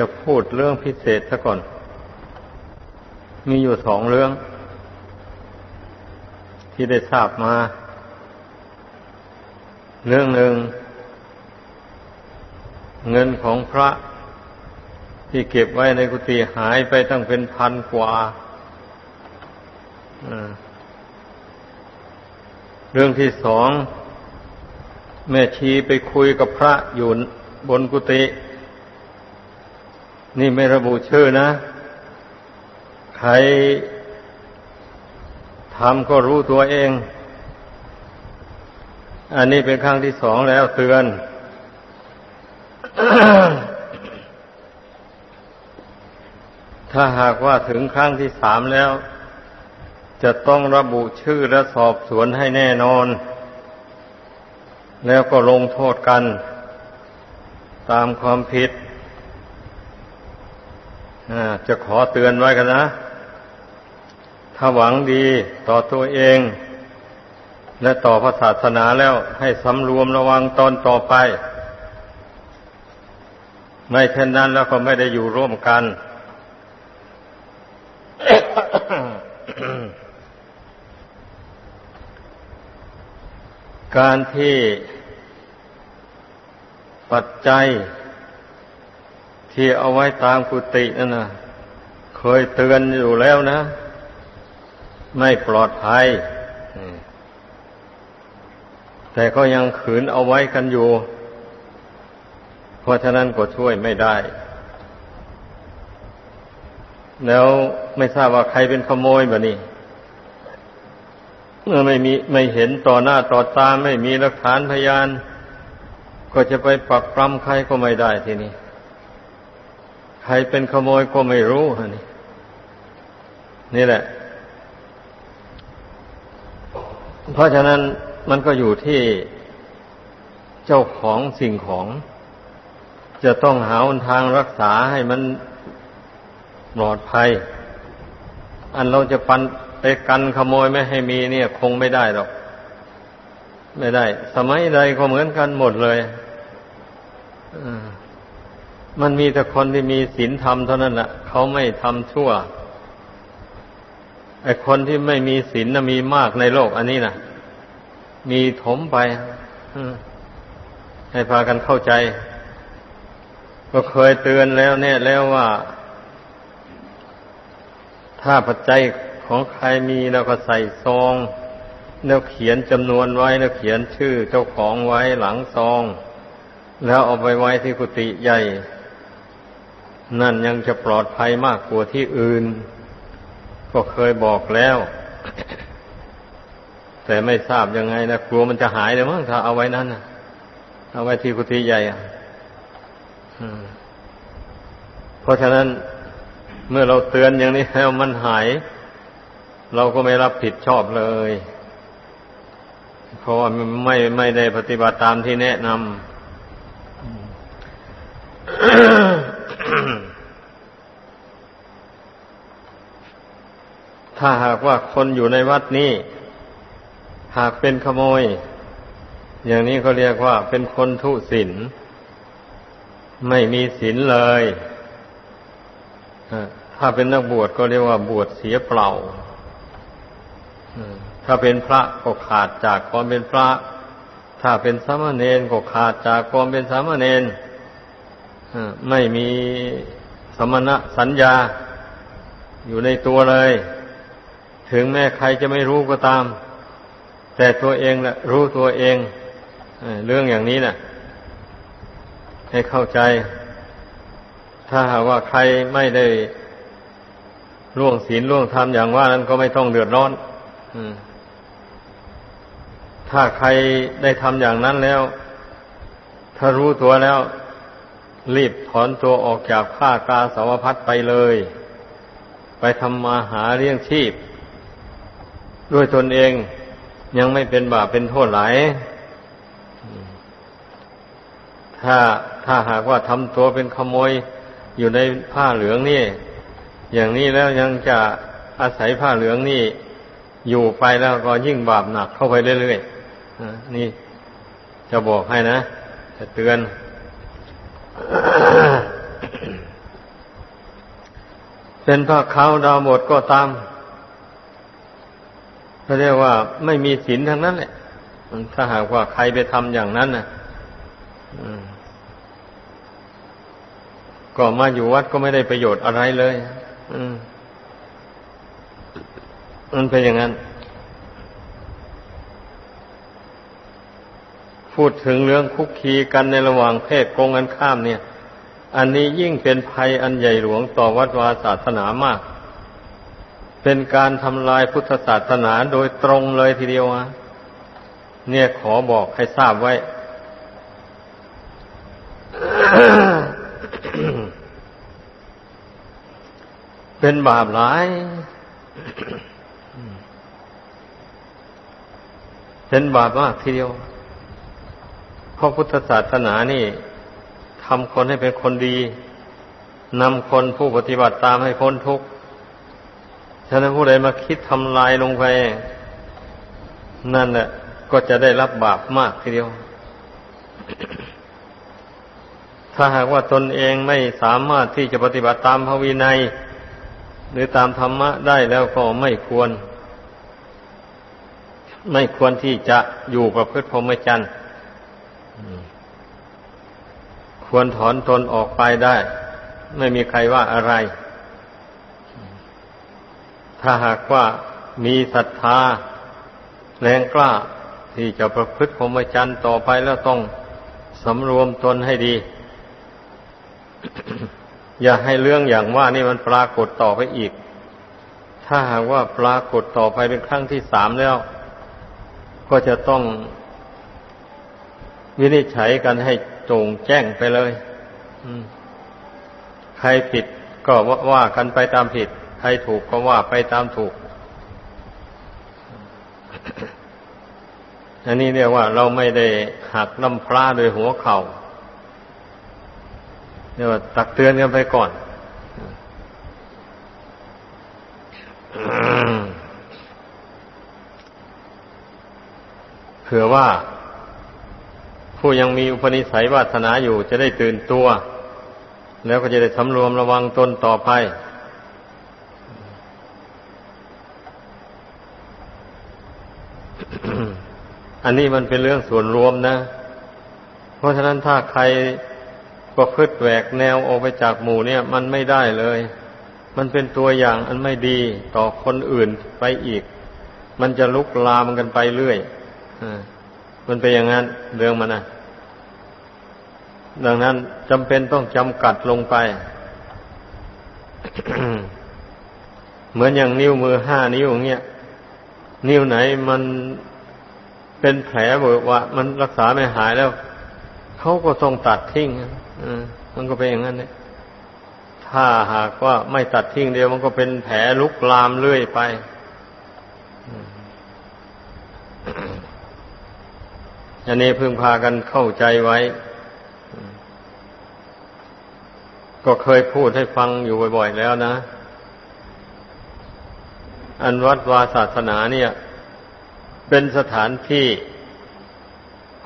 จะพูดเรื่องพิเศษซะก่อน มีอยู่สองเรื่อง ที่ได้ทราบมา เรื่องหนึ่ง เงินของพระที่เก็บไว้ในกุฏิหายไปตั้งเป็นพันกว่าเรื่องที่สอง แม่ชีไปคุยกับพระอยู่บนกุฏิ นี่ไม่ระบุชื่อนะ ใครทำก็รู้ตัวเอง อันนี้เป็นครั้งที่สองแล้วเตือน ถ้าหากว่าถึงครั้งที่สามแล้ว จะต้องระบุชื่อและสอบสวนให้แน่นอน แล้วก็ลงโทษกัน ตามความผิด จะขอเตือนไว้กันนะ ถ้าหวังดีต่อตัวเอง และต่อพระศาสนาแล้วให้สำรวมระวังตนต่อไป ไม่เช่นนั้นแล้วก็ไม่ได้อยู่ร่วมกันการที่ปัจจัย ที่เอาไว้ตามกุฏินั่นนะเคยเตือนอยู่แล้วนะ ไม่ปลอดภัย แต่ก็ยังขืนเอาไว้กันอยู่ เพราะฉะนั้นก็ช่วยไม่ได้ แล้วไม่ทราบว่าใครเป็นขโมยแบบนี้เมื่อไม่มีไม่เห็นต่อหน้าต่อตาไม่มีหลักฐานพยาน ก็จะไปปักปรำใครก็ไม่ได้ทีนี้ ใครเป็นขโมยก็ไม่รู้นี่นี่แหละ เพราะฉะนั้นมันก็อยู่ที่เจ้าของสิ่งของ จะต้องหาทางรักษาให้มันปลอดภัย อันเราจะปันไปกันขโมยไม่ให้มีเนี่ย คงไม่ได้หรอก ไม่ได้ สมัยใดก็เหมือนกันหมดเลยอื มันมีแต่คนที่มีศีลธรรมเท่านั้นแหละเขาไม่ทำชั่วไอ้คนที่ไม่มีศีลนะมีมากในโลก อันนี้นะมีถมไปให้พากันเข้าใจ ก็เคยเตือนแล้วเนี่ยแล้วว่า ถ้าปัจจัยของใครมีแล้วก็ใส่ซองแล้วเขียนจำนวนไว้แล้วเขียนชื่อเจ้าของไว้หลังซอง แล้วเอาไปไว้ที่กุฏิใหญ่ นั่นยังจะปลอดภัยมากกว่าที่อื่น ก็เคยบอกแล้ว แต่ไม่ทราบยังไงนะกลัวมันจะหายเลยมั้งถ้าเอาไว้นั้นนะเอาไว้ที่กุฏิใหญ่อะเพราะฉะนั้นเมื่อเราเตือนอย่างนี้แล้วมันหาย เราก็ไม่รับผิดชอบเลย เพราะว่าไม่ไม่ได้ปฏิบัติตามที่แนะนำ ถ้าหากว่าคนอยู่ในวัดนี้ หากเป็นขโมย อย่างนี้เขาเรียกว่าเป็นคนทุศีลไม่มีศีลเลยถ้าเป็นนักบวชก็เรียกว่าบวชเสียเปล่าถ้าเป็นพระก็ขาดจากความเป็นพระ ถ้าเป็นสามเณรก็ขาดจากความเป็นสามเณรไม่มีสมณะสัญญาอยู่ในตัวเลย ถึงแม้ใครจะไม่รู้ก็ตาม แต่ตัวเองนะรู้ตัวเองเรื่องอย่างนี้นะ่ะให้เข้าใจ ถ้าหากว่าใครไม่ได้ล่วงศีลล่วงธรรมอย่างว่านั้นก็ไม่ต้องเดือดร้อนถ้าใครได้ทำอย่างนั้นแล้ว ถ้ารู้ตัวแล้ว รีบถอนตัวออกจากผ้ากาสาวพัดไปเลย ไปทำมาหาเลี้ยงชีพ ด้วยตนเองยังไม่เป็นบาปเป็นโทษหลายถ้าถ้าหากว่าทำตัวเป็นขโมยอยู่ในผ้าเหลืองนี่ อย่างนี้แล้วยังจะอาศัยผ้าเหลืองนี่ อยู่ไปแล้วก็ยิ่งบาปหนักเข้าไปเรื่อยๆนี่จะบอกให้นะ จะเตือน เป็นพระเขาวดาวหมดก็ตาม เขาเรียกว่าไม่มีศีลทั้งนั้นแหละถ้าหากว่าใครไปทำอย่างนั้นนะก็มาอยู่วัดก็ไม่ได้ประโยชน์อะไรเลยมันเป็นอย่างนั้น พูดถึงเรื่องคุกคีกันในระหว่างเพศกงกันข้ามเนี่ย อันนี้ยิ่งเป็นภัยอันใหญ่หลวงต่อวัดวาศาสนามาก เป็นการทำลายพุทธศาสนาโดยตรงเลยทีเดียวอะเนี่ยขอบอกให้ทราบไว้ เป็นบาปหลาย เป็นบาปมากทีเดียว เพราะพุทธศาสนานี่ทำคนให้เป็นคนดีนำคนผู้ปฏิบัติตามให้พ้นทุกข์ ฉะนั้นผู้ใดมาคิดทำลายลงไป นั่นแหละก็จะได้รับบาปมากทีเดียว ถ้าหากว่าตนเองไม่สามารถที่จะปฏิบัติตามพระวินัย หรือตามธรรมะได้แล้วก็ไม่ควร ไม่ควรที่จะอยู่ประพฤติพรหมจรรย์ควรถอนตนออกไปได้ ไม่มีใครว่าอะไร ถ้าหากว่ามีศรัทธาแรงกล้าที่จะประพฤติพรหมจรรย์ต่อไปแล้วต้องสำรวมตนให้ดี อย่าให้เรื่องอย่างว่านี่มันปรากฏต่อไปอีก ถ้าหากว่าปรากฏต่อไปเป็นครั้งที่สามแล้ว ก็จะต้องวินิจฉัยกันให้จงแจ้งไปเลยใครผิดก็ว่ากันไปตามผิด รถูกก็ว่าไปตามถูก อันนี้เรียกว่าเราไม่ได้หักลำพร้าโดยหัวเขา่าเรียกว่าตักเตือนกันไปก่อนเผื่อว่า ผู้ยังมีอุปนิสัยวาสนาอยู่จะได้ตื่นตัว แล้วก็จะได้สำรวมระวังตนต่อไป อันนี้มันเป็นเรื่องส่วนรวมนะ เพราะฉะนั้นถ้าใครก็พืชแหวกแนวออกไปจากหมู่เนี่ย มันไม่ได้เลย มันเป็นตัวอย่างอันไม่ดีต่อคนอื่นไปอีก มันจะลุกลามกันไปเรื่อยอมันเป็นอย่างนั้นเรื่องมันนะดังนั้นจำเป็นต้องจำกัดลงไป เหมือนอย่างนิ้วมือห้านิ้วอย่างเงี้ย นิ้วไหนมันเป็นแผลเบิกว่า มันรักษาไม่หายแล้ว เขาก็ต้องตัดทิ้งมันก็เป็นอย่างนั้นเนี่ยถ้าหากว่าไม่ตัดทิ้งเดียว มันก็เป็นแผลลุกลามเรื่อยไปอันนี้พึงพากันเข้าใจไว้ ก็เคยพูดให้ฟังอยู่บ่อย ๆ แล้วนะ อันวัดวาศาสนาเนี่ย เป็นสถานที่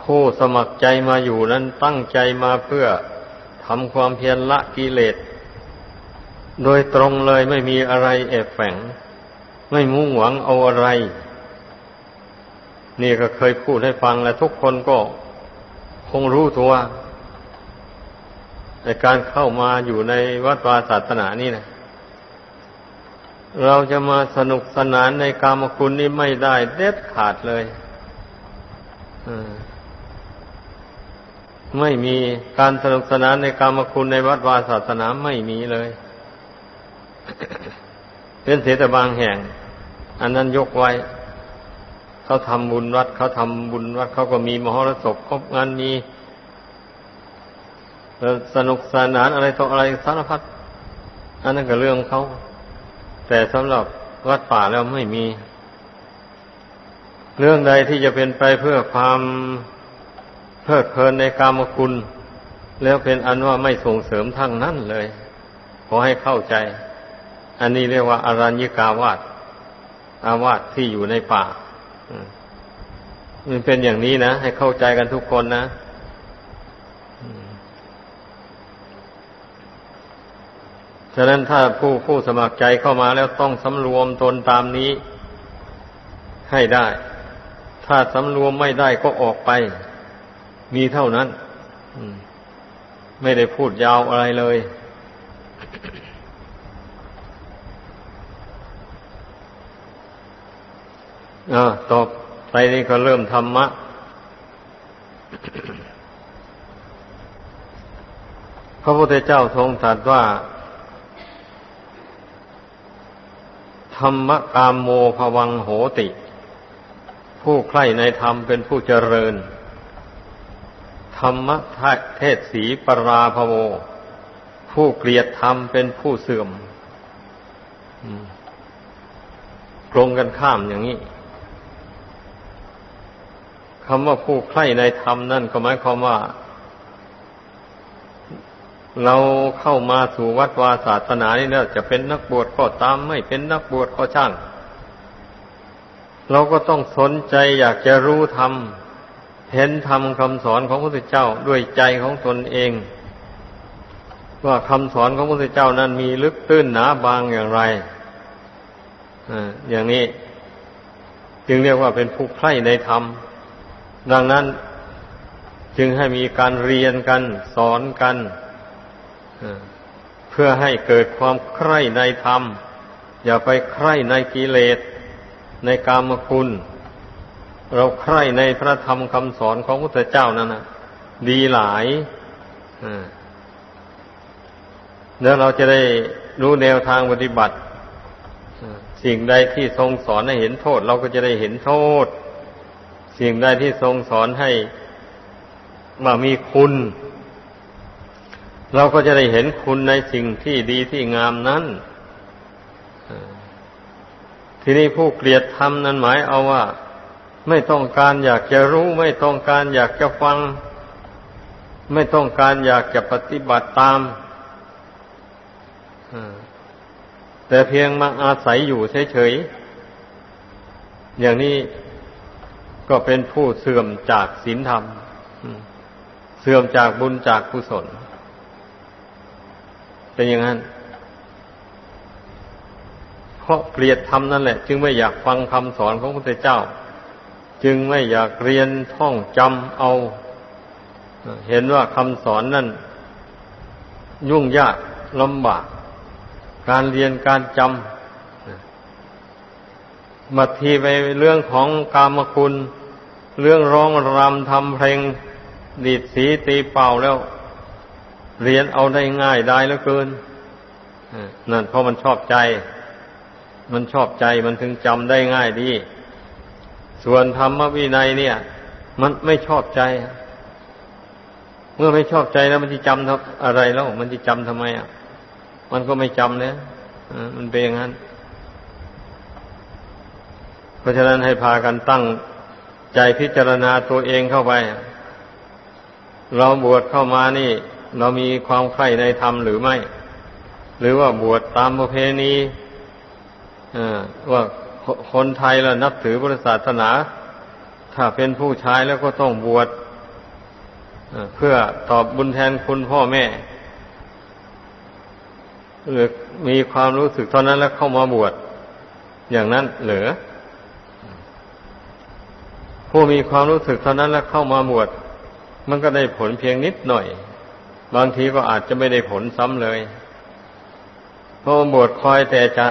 ผู้สมัครใจมาอยู่นั้นตั้งใจมาเพื่อทำความเพียรละกิเลส โดยตรงเลยไม่มีอะไรแอบแฝง ไม่มุ่งหวังเอาอะไร นี่ก็เคยพูดให้ฟังและทุกคนก็คงรู้ตัวในการเข้ามาอยู่ในวัดวาศาสนานี่นะ เราจะมาสนุกสนานในกามคุณนี่ไม่ได้เด็ดขาดเลยไม่มีการสนุกสนานในกามคุณในวัดวาศาสนาไม่มีเลยเป็นเสียแต่บางแห่ง อันนั้นยกไว้ เขาทำบุญวัด เขาทำบุญวัด เขาก็มีมหรสพครบงานมีสนุกสนานอะไรต่ออะไรสารพัดอันนั้นก็เรื่องเขา แต่สำหรับวัดป่าแล้วไม่มี เรื่องใดที่จะเป็นไปเพื่อความเพิดเพลินในกามคุณ แล้วเป็นอันว่าไม่ส่งเสริมทั้งนั้นเลย ขอให้เข้าใจ อันนี้เรียกว่าอารัญญิกาวาสอาวาสที่อยู่ในป่ามันเป็นอย่างนี้นะ ให้เข้าใจกันทุกคนนะ ฉะนั้นถ้าผู้ผู้สมัครใจเข้ามาแล้วต้องสำรวมตนตามนี้ให้ได้ ถ้าสำรวมไม่ได้ก็ออกไป มีเท่านั้นไม่ได้พูดยาวอะไรเลย อ่าต่อไปนี้ก็เริ่มธรรมะพระพุทธเจ้าทรงตรัสว่า ธรรมกามโมภวังโหติ ผู้ใคร่ในธรรมเป็นผู้เจริญ ธรรมเทศสีปราภโว ผู้เกลียดธรรมเป็นผู้เสื่อมตรงกันข้ามอย่างนี้คำว่าผู้ใคร่ในธรรมนั่นก็หมายความว่า เราเข้ามาสู่วัดวาศาสนานี่เนี่ยจะเป็นนักบวชก็ตามไม่เป็นนักบวชก็ช่าง เราก็ต้องสนใจอยากจะรู้ธรรม เห็นธรรมคำสอนของพระพุทธเจ้าด้วยใจของตนเอง ว่าคำสอนของพระพุทธเจ้านั้นมีลึกตื้นหนาบางอย่างไรอย่างนี้ จึงเรียกว่าเป็นผู้ใคร่ในธรรม ดังนั้นจึงให้มีการเรียนกัน สอนกัน เพื่อให้เกิดความใคร่ในธรรม อย่าไปใคร่ในกิเลส ในกามคุณ เราใคร่ในพระธรรมคำสอนของพระพุทธเจ้านั่นนะดีหลายแล้วเราจะได้รู้แนวทางปฏิบัติ สิ่งใดที่ทรงสอนให้เห็นโทษ เราก็จะได้เห็นโทษ สิ่งใดที่ทรงสอนให้มามีคุณ เราก็จะได้เห็นคุณในสิ่งที่ดีที่งามนั้น ทีนี้ผู้เกลียดธรรมนั้นหมายเอาว่า ไม่ต้องการอยากจะรู้ ไม่ต้องการอยากจะฟัง ไม่ต้องการอยากจะปฏิบัติตามแต่เพียงมาอาศัยอยู่เฉยๆ อย่างนี้ก็เป็นผู้เสื่อมจากศีลธรรม เสื่อมจากบุญจากกุศล เป็นอย่างนั้น เพราะเกลียดธรรมนั่นแหละ จึงไม่อยากฟังคำสอนของพระพุทธเจ้า จึงไม่อยากเรียนท่องจำเอา เห็นว่าคำสอนนั่น ยุ่งยากลำบาก การเรียนการจำมาทีไปเรื่องของกามคุณ เรื่องร้องรำทำเพลงดีดสีตีเป่าแล้ว เรียนเอาได้ง่ายได้เหลือเกินนั่นเพราะมันชอบใจ มันชอบใจมันถึงจำได้ง่ายดี ส่วนธรรมวินัยเนี่ย มันไม่ชอบใจ เมื่อไม่ชอบใจแล้ว มันจะจำอะไรแล้ว มันจะจำทำไมอะ มันก็ไม่จำเนี่ยมันเป็นอย่างนั้น เพราะฉะนั้นให้พากันตั้งใจพิจารณาตัวเองเข้าไป เราบวชเข้ามานี่ เรามีความใคร่ในธรรมหรือไม่ หรือว่าบวชตามประเพณีว่าคนไทยเรานับถือพุทธศาสนา ถ้าเป็นผู้ชายแล้วก็ต้องบวชเพื่อตอบบุญแทนคุณพ่อแม่หรือมีความรู้สึกเท่านั้นแล้วเข้ามาบวชอย่างนั้นเหรือผู้มีความรู้สึกเท่านั้นแล้วเข้ามาบวชมันก็ได้ผลเพียงนิดหน่อย บางทีก็อาจจะไม่ได้ผลซ้ำเลยเพราะบวชคอยแต่จะ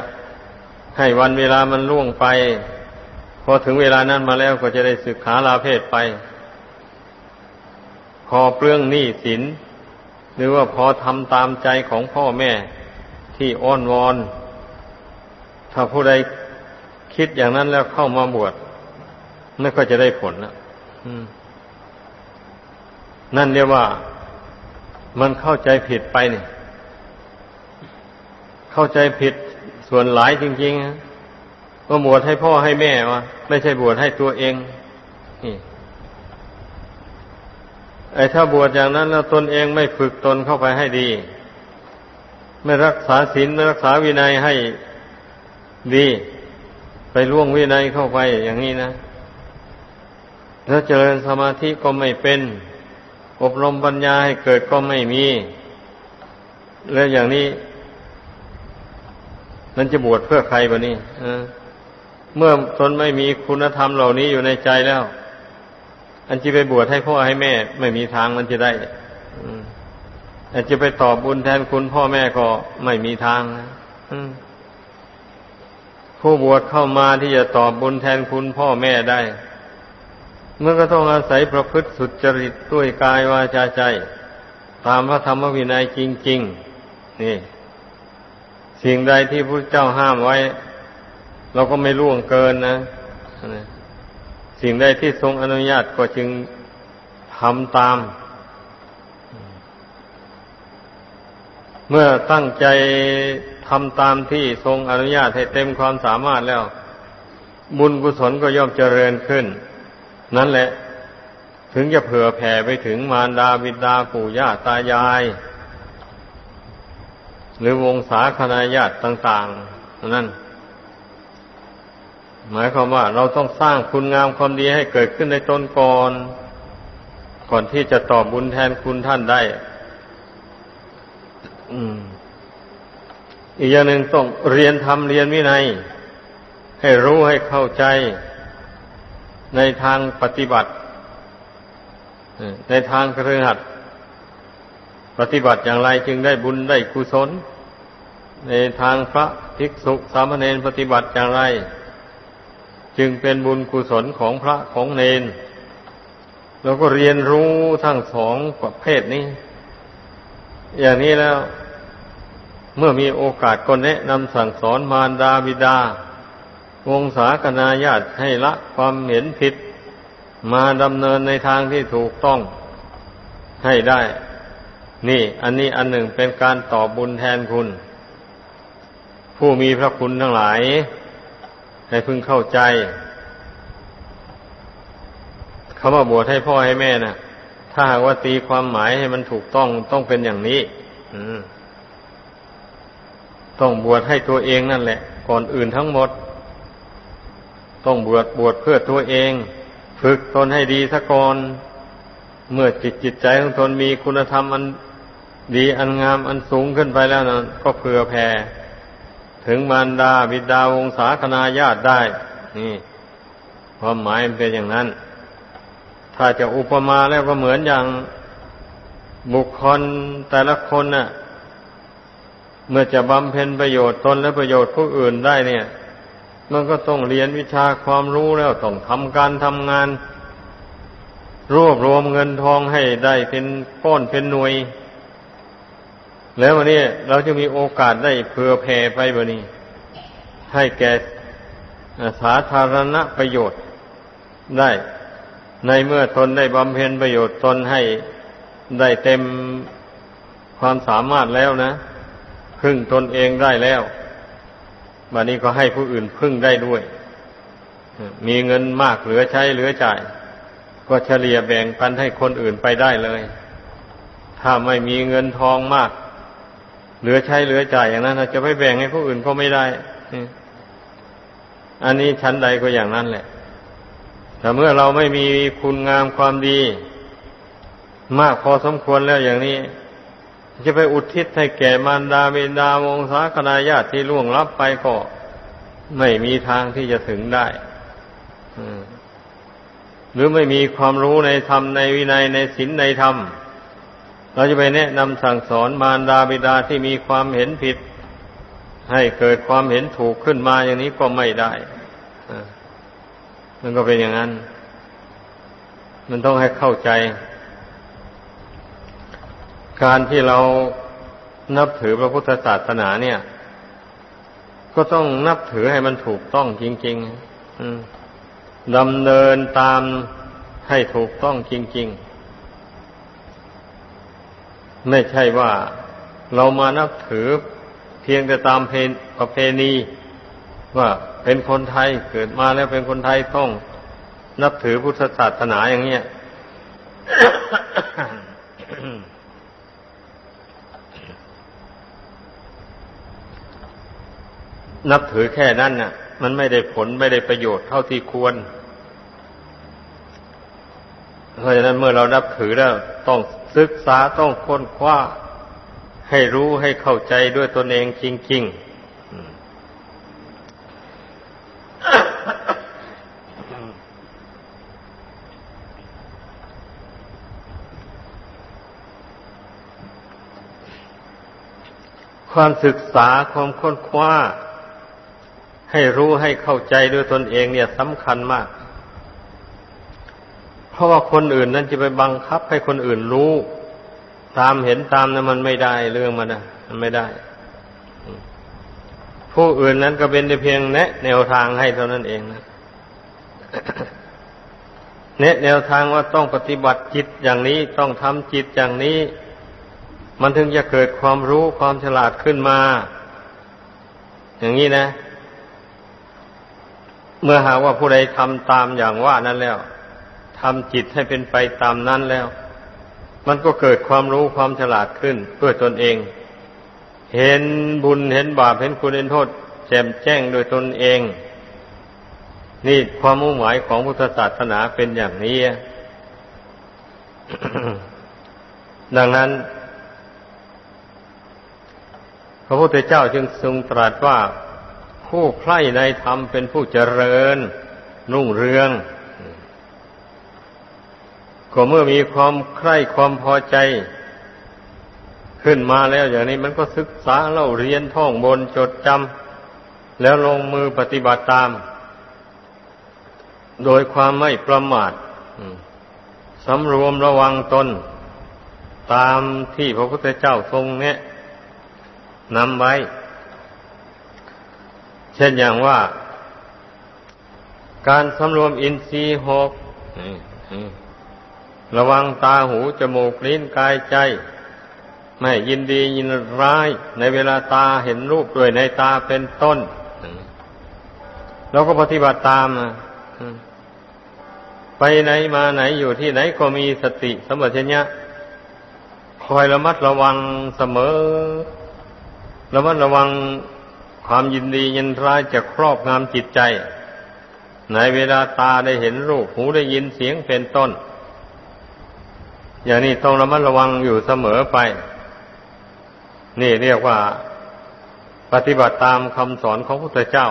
ให้วันเวลามันล่วงไป พอถึงเวลานั้นมาแล้วก็จะได้ศึกษาลาเพศไป พอเปลื้องหนี้สิน หรือว่าพอทำตามใจของพ่อแม่ที่อ้อนวอน ถ้าผู้ใดคิดอย่างนั้นแล้วเข้ามาบวชไม่ค่อยจะได้ผลนะนั่นเรียกว่า มันเข้าใจผิดไปเนี่ยเข้าใจผิดส่วนหลายจริงๆว่าบวชให้พ่อให้แม่วะไม่ใช่บวชให้ตัวเองนี่ไอ้ถ้าบวชอย่างนั้นแล้วตนเองไม่ฝึกตนเข้าไปให้ดี ไม่รักษาศีลไม่รักษาวินัยให้ดี ไปล่วงวินัยเข้าไปอย่างนี้นะแล้วเจริญสมาธิก็ไม่เป็น อบรมปัญญาให้เกิดก็ไม่มี แล้วอย่างนี้ มันจะบวชเพื่อใครบะนี่เมื่อตนไม่มีคุณธรรมเหล่านี้อยู่ในใจแล้ว อันจะไปบวชให้พ่อให้แม่ ไม่มีทางมันจะได้อันจะไปตอบบุญแทนคุณพ่อแม่ก็ไม่มีทางผู้บวชเข้ามาที่จะตอบบุญแทนคุณพ่อแม่ได้ มื่อก็ต้องอาศัยประพฤติสุจริตด้วยกายวาจาใจ ตามพระธรรมวินัยจริง ๆ นี่ สิ่งใดที่พระเจ้าห้ามไว้ เราก็ไม่ล่วงเกินนะสิ่งใดที่ทรงอนุญาตก็จึงทำตาม เมื่อตั้งใจทำตามที่ทรงอนุญาตให้เต็มความสามารถแล้ว บุญกุศลก็ย่อมเจริญขึ้น นั่นแหละ ถึงจะเผื่อแผ่ไปถึงมารดาบิดาปู่ย่าตายาย หรือวงศาคณาญาติต่าง ๆ นั่น หมายความว่า เราต้องสร้างคุณงามความดีให้เกิดขึ้นในตนก่อน ก่อนที่จะตอบบุญแทนคุณท่านได้ อืมอีกอย่างหนึ่งต้องเรียนทำเรียนวินัย ให้รู้ให้เข้าใจ ในทางปฏิบัติในทางเครือขัดปฏิบัติอย่างไรจึงได้บุญได้กุศล ในทางพระภิกษุสามเณรปฏิบัติอย่างไร จึงเป็นบุญกุศลของพระของเนนเราก็เรียนรู้ทั้งสองประเภทนี้ อย่างนี้แล้ว เมื่อมีโอกาสก็แนะนำสั่งสอนมารดาบิดา วงศาคณาญาติให้ละความเห็นผิด มาดำเนินในทางที่ถูกต้องให้ได้ นี่ อันนี้อันหนึ่งเป็นการตอบบุญแทนคุณ ผู้มีพระคุณทั้งหลาย ให้พึงเข้าใจคำว่าบวชให้พ่อให้แม่นะ่ะ ถ้าหากว่าตีความหมายให้มันถูกต้องต้องเป็นอย่างนี้ต้องบวชให้ตัวเองนั่นแหละ ก่อนอื่นทั้งหมด ต้องบวชบวชเพื่อตัวเอง ฝึกตนให้ดีสักก่อน เมื่อจิตจิตใจของตนมีคุณธรรมอันดีอันงามอันสูงขึ้นไปแล้วนะก็เผื่อแผ่ ถึงมารดาบิดาวงศาคณาญาติได้ นี่ความหมายมันเป็นอย่างนั้น ถ้าจะอุปมาแล้วก็เหมือนอย่างบุคคลแต่ละคนน่ะ เมื่อจะบำเพ็ญประโยชน์ตนและประโยชน์ผู้อื่นได้เนี่ย มันก็ต้องเรียนวิชาความรู้แล้วต้องทำการทำงาน รวบรวมเงินทองให้ได้เป็นก้อนเป็นหน่วย แล้ววันนี้เราจะมีโอกาสได้เผื่อแผ่ไปบนี้ ให้แก่สาธารณประโยชน์ได้ ในเมื่อตนได้บำเพ็ญประโยชน์ตนให้ได้เต็มความสามารถแล้วนะพึ่งตนเองได้แล้ว บัดนี้ก็ให้ผู้อื่นพึ่งได้ด้วย มีเงินมากเหลือใช้เหลือจ่าย ก็เฉลี่ยแบ่งปันให้คนอื่นไปได้เลย ถ้าไม่มีเงินทองมาก เหลือใช้เหลือจ่ายอย่างนั้นจะไปแบ่งให้ผู้อื่นก็ไม่ได้ อันนี้ชั้นใดก็อย่างนั้นแหละแต่เมื่อเราไม่มีคุณงามความดี มากพอสมควรแล้วอย่างนี้ จะไปอุทิศให้แก่มารดาบิดาวงศาคณาญาติที่ล่วงลับไปก็ไม่มีทางที่จะถึงได้หรือไม่มีความรู้ในธรรมในวินัยในศีลในธรรม เราจะไปแนะนำสั่งสอนมารดาบิดาที่มีความเห็นผิด ให้เกิดความเห็นถูกขึ้นมาอย่างนี้ก็ไม่ได้มันก็เป็นอย่างนั้น มันต้องให้เข้าใจ การที่เรานับถือพระพุทธศาสนาเนี่ย ก็ต้องนับถือให้มันถูกต้องจริงๆดำเนินตามให้ถูกต้องจริง ๆ ไม่ใช่ว่าเรามานับถือเพียงแต่ตามเพประเพณี ว่าเป็นคนไทยเกิดมาแล้วเป็นคนไทยต้องนับถือพุทธศาสนาอย่างเนี้ย นับถือแค่นั้นน่ะ มันไม่ได้ผลไม่ได้ประโยชน์เท่าที่ควร เพราะฉะนั้นเมื่อเรานับถือแล้ว ต้องศึกษาต้องค้นคว้า ให้รู้ให้เข้าใจด้วยตนเองจริง ๆความศึกษาความค้นคว้า ให้รู้ให้เข้าใจด้วยตนเองเนี่ยสำคัญมาก เพราะว่าคนอื่นนั้นจะไปบังคับให้คนอื่นรู้ ตามเห็นตามนั้นมันไม่ได้เรื่องมันนะมันไม่ได้ ผู้อื่นนั้นก็เป็นเพียงแนะ แนวทางให้เท่านั้นเองนะแนะแนวทางว่าต้องปฏิบัติจิตอย่างนี้ต้องทำจิตอย่างนี้ มันถึงจะเกิดความรู้ความฉลาดขึ้นมา อย่างนี้นะ เมื่อหากว่าผู้ใดทำตามอย่างว่านั้นแล้วทำจิตให้เป็นไปตามนั้นแล้ว มันก็เกิดความรู้ความฉลาดขึ้นด้วยตนเอง เห็นบุญเห็นบาปเห็นคุณเห็นโทษ แจ่มแจ้งโดยตนเอง นี่ความมุ่งหมายของพุทธศาสนาเป็นอย่างนี้ ดังนั้น พระพุทธเจ้าจึงทรงตรัสว่า ผู้ใคร่ในธรรมเป็นผู้เจริญรุ่งเรืองก็เมื่อมีความใคร่ความพอใจ ขึ้นมาแล้วอย่างนี้มันก็ศึกษาเล่าเรียนท่องบนจดจำแล้วลงมือปฏิบัติตาม โดยความไม่ประมาทสำรวมระวังตน ตามที่พระพุทธเจ้าทรงเนี้ยนำไว้ เช่นอย่างว่า การสำรวมอินทรีย์หกระวังตาหูจมูกลิ้นกายใจ ไม่ยินดียินร้าย ในเวลาตาเห็นรูปด้วยในตาเป็นต้นเราก็ปฏิบัติตามนะไปไหนมาไหนอยู่ที่ไหนก็มีสติสมบัติญะคอยระมัดระวังเสมอ ระมัดระวัง ความยินดียินร้ายจะครอบงำจิตใจ ในเวลาตาได้เห็นรูปหูได้ยินเสียงเป็นต้น อย่างนี้ต้องระมัดระวังอยู่เสมอไป นี่เรียกว่า ปฏิบัติตามคำสอนของพระพุทธเจ้า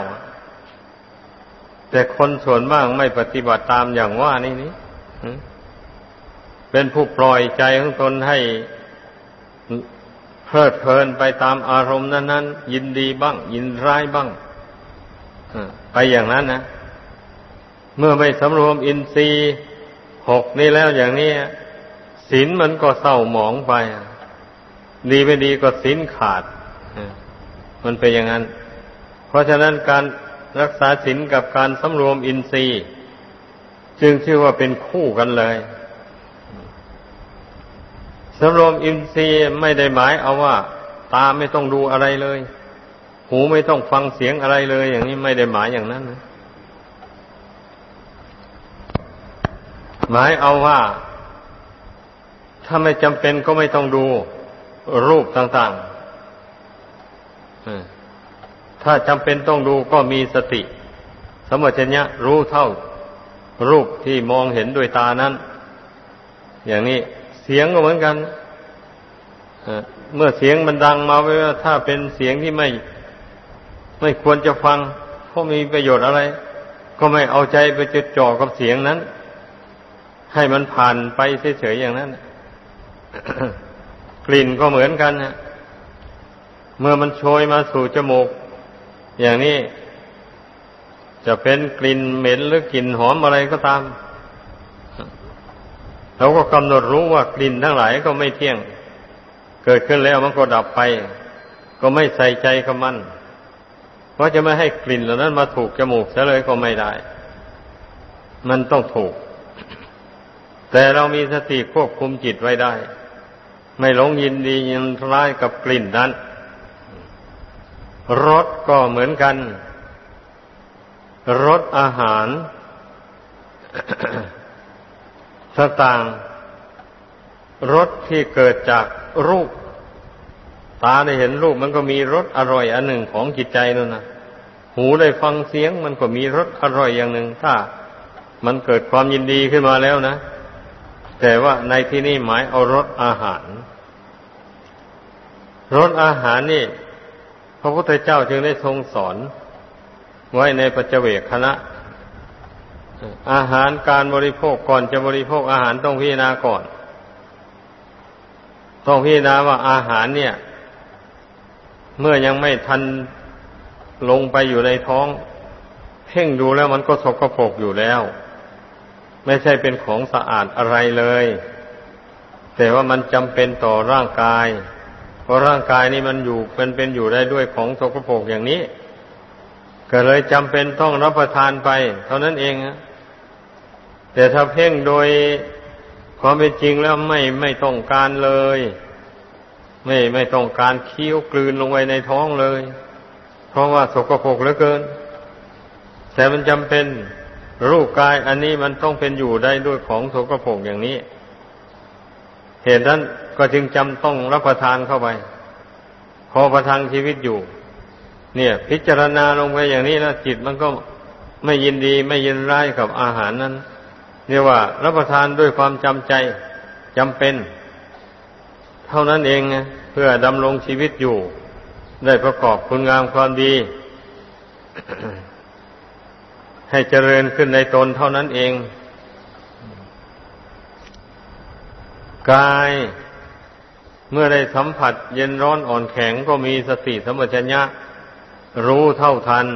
แต่คนส่วนมากไม่ปฏิบัติตามอย่างว่านี่นี่เป็นผู้ปล่อยใจของตนให้ ลิดเพลินไปตามอารมณ์นั้นๆ ยินดีบ้าง ยินร้ายบ้างไปอย่างนั้นนะเมื่อไม่สำรวมอินทรีย์หกนี่แล้วอย่างนี้ศีลมันก็เศร้าหมองไป ดีไม่ดีก็ศีลขาด มันเป็นอย่างนั้น เพราะฉะนั้นการรักษาศีลกับการสำรวมอินทรีย์ จึงชื่อว่าเป็นคู่กันเลย สำรวมอินทรีย์ไม่ได้หมายเอาว่า ตาไม่ต้องดูอะไรเลย หูไม่ต้องฟังเสียงอะไรเลย อย่างนี้ไม่ได้หมายอย่างนั้นนะหมายเอาว่าถ้าไม่จำเป็นก็ไม่ต้องดูรูปต่างๆ ถ้าจำเป็นต้องดูก็มีสติ สมัชัญญะรู้เท่า รูปที่มองเห็นด้วยตานั้น อย่างนี้ เสียงก็เหมือนกันเมื่อเสียงมันดังมาไว้ว่าถ้าเป็นเสียงที่ไม่ ไม่ควรจะฟังเพราะมีประโยชน์อะไร ก็ไม่เอาใจไปจดจ่อกับเสียงนั้น ให้มันผ่านไปเฉยๆอย่างนั้นกลิ่นก็เหมือนกันนะเมื่อมันโชยมาสู่จมูก อย่างนี้ จะเป็นกลิ่นเหม็นหรือกลิ่นหอมอะไรก็ตาม เราก็กำหนดรู้ว่ากลิ่นทั้งหลายก็ไม่เที่ยง เกิดขึ้นแล้วมันก็ดับไป ก็ไม่ใส่ใจกับมัน เพราะจะไม่ให้กลิ่นเหล่านั้นมาถูกจมูกเสียเลยก็ไม่ได้ มันต้องถูก แต่เรามีสติควบคุมจิตไว้ได้ ไม่หลงยินดียินร้ายกับกลิ่นนั้นรสก็เหมือนกันรสอาหาร ต่างรสที่เกิดจากรูป ตาได้เห็นรูปมันก็มีรสอร่อยอันหนึ่งของจิตใจนั่นนะหูได้ฟังเสียงมันก็มีรสอร่อยอย่างหนึ่ง ถ้า มันเกิดความยินดีขึ้นมาแล้วนะ แต่ว่าในที่นี้หมายเอารสอาหารรสอาหารนี่ พระพุทธเจ้าจึงได้ทรงสอน ไว้ในปัจเจเวกคณะ อาหารการบริโภคก่อนจะบริโภคอาหารต้องพิจารณาก่อน ต้องพิจารณาว่าอาหารเนี่ย เมื่อยังไม่ทันลงไปอยู่ในท้องเพ่งดูแล้วมันก็สกปรกอยู่แล้ว ไม่ใช่เป็นของสะอาดอะไรเลย แต่ว่ามันจำเป็นต่อร่างกาย เพราะร่างกายนี่มันอยู่เป็นเป็นอยู่ได้ด้วยของสกปรกอย่างนี้ ก็เลยจำเป็นต้องรับประทานไป เท่านั้นเองแต่ถ้าเพ่งโดยความเป็นจริงแล้วไม่ไม่ต้องการเลย ไม่ไม่ต้องการเคี้ยวกลืนลงไปในท้องเลย เพราะว่าสกปรกเหลือเกิน แต่มันจำเป็นรูปกายอันนี้มันต้องเป็นอยู่ได้ด้วยของสกปรกอย่างนี้ เหตุนั้นก็จึงจำต้องรับประทานเข้าไป พอประทังชีวิตอยู่ เนี่ย พิจารณาลงไปอย่างนี้แล้วจิตมันก็ไม่ยินดีไม่ยินร้ายกับอาหารนั้นเรียกว่า รับประทานด้วยความจำใจจำเป็น เท่านั้นเองเพื่อดำรงชีวิตอยู่ ได้ประกอบคุณงามความดี ให้เจริญขึ้นในตนเท่านั้นเอง กายเมื่อได้สัมผัสเย็นร้อนอ่อนแข็งก็มีสติสมัชัญญะ รู้เท่าทัน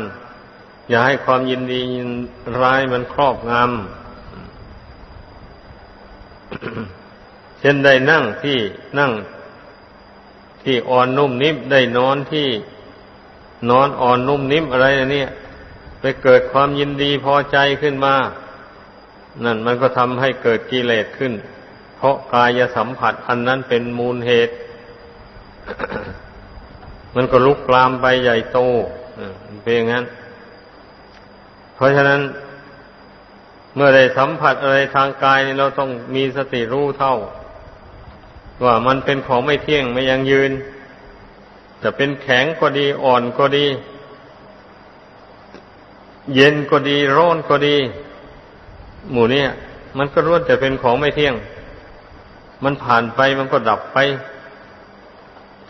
อย่าให้ความยินดียินร้ายมันครอบงำเช่นได้นั่งที่นั่งที่อ่อนนุ่มนิ่มได้นอนที่นอนอ่อนนุ่มนิ่มอะไรเนี่ย ไปเกิดความยินดีพอใจขึ้นมา นั่นมันก็ทำให้เกิดกิเลสขึ้น เพราะกายสัมผัสอันนั้นเป็นมูลเหตุ มันก็ลุกลามไปใหญ่โตเป็นอย่างนั้น เพราะฉะนั้นเมื่อได้สัมผัสอะไรทางกายเราต้องมีสติรู้เท่า ว่ามันเป็นของไม่เที่ยงไม่ยังยืน จะเป็นแข็งก็ดีอ่อนก็ดี เย็นก็ดีร้อนก็ดี หมู่นี้มันก็ล้วนแต่เป็นของไม่เที่ยง มันผ่านไปมันก็ดับไป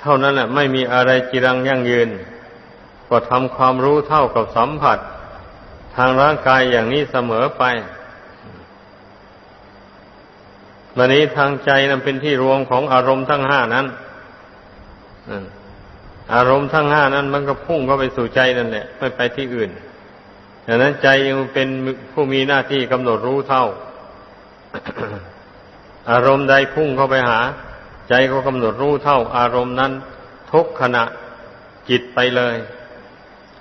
เท่านั้นแหละไม่มีอะไรจีรังยั่งยืน ก็ทำความรู้เท่ากับสัมผัส ทางร่างกายอย่างนี้เสมอไปวันนี้ทางใจนั้นเป็นที่รวมของอารมณ์ทั้งห้านั้นอารมณ์ทั้งห้านั้น มันก็พุ่งเข้าไปสู่ใจนั่นแหละไม่ไปที่อื่นดังนั้นใจยังเป็นผู้มีหน้าที่กำหนดรู้เท่า อารมณ์ใดพุ่งเข้าไปหา ใจก็กำหนดรู้เท่าอารมณ์นั้น ทุกขณะจิตไปเลย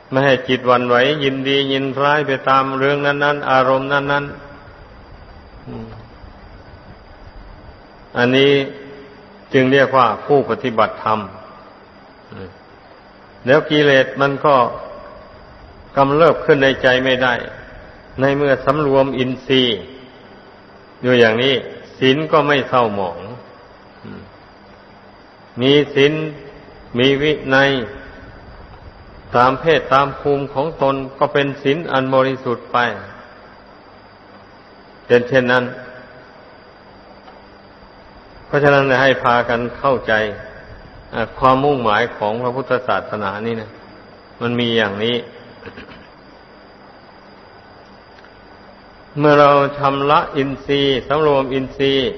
ไม่ให้จิตวันไหว ยินดียินร้ายไปตามเรื่องนั้น ๆ อารมณ์นั้น ๆ อันนี้จึงเรียกว่าผู้ปฏิบัติธรรม แล้วกิเลสมันก็กำเริบขึ้นในใจไม่ได้ ในเมื่อสำรวมอินทรีย์อยู่อย่างนี้ศีลก็ไม่เศร้าหมอง มีศีลมีวินัย ตามเพศตามภูมิของตนก็เป็นศีลอันบริสุทธิ์ไป เป็นเช่นนั้น เพราะฉะนั้นให้พากันเข้าใจ ความมุ่งหมายของพระพุทธศาสนานี่นะ มันมีอย่างนี้ เมื่อเราชำระอินทรีย์สำรวมอินทรีย์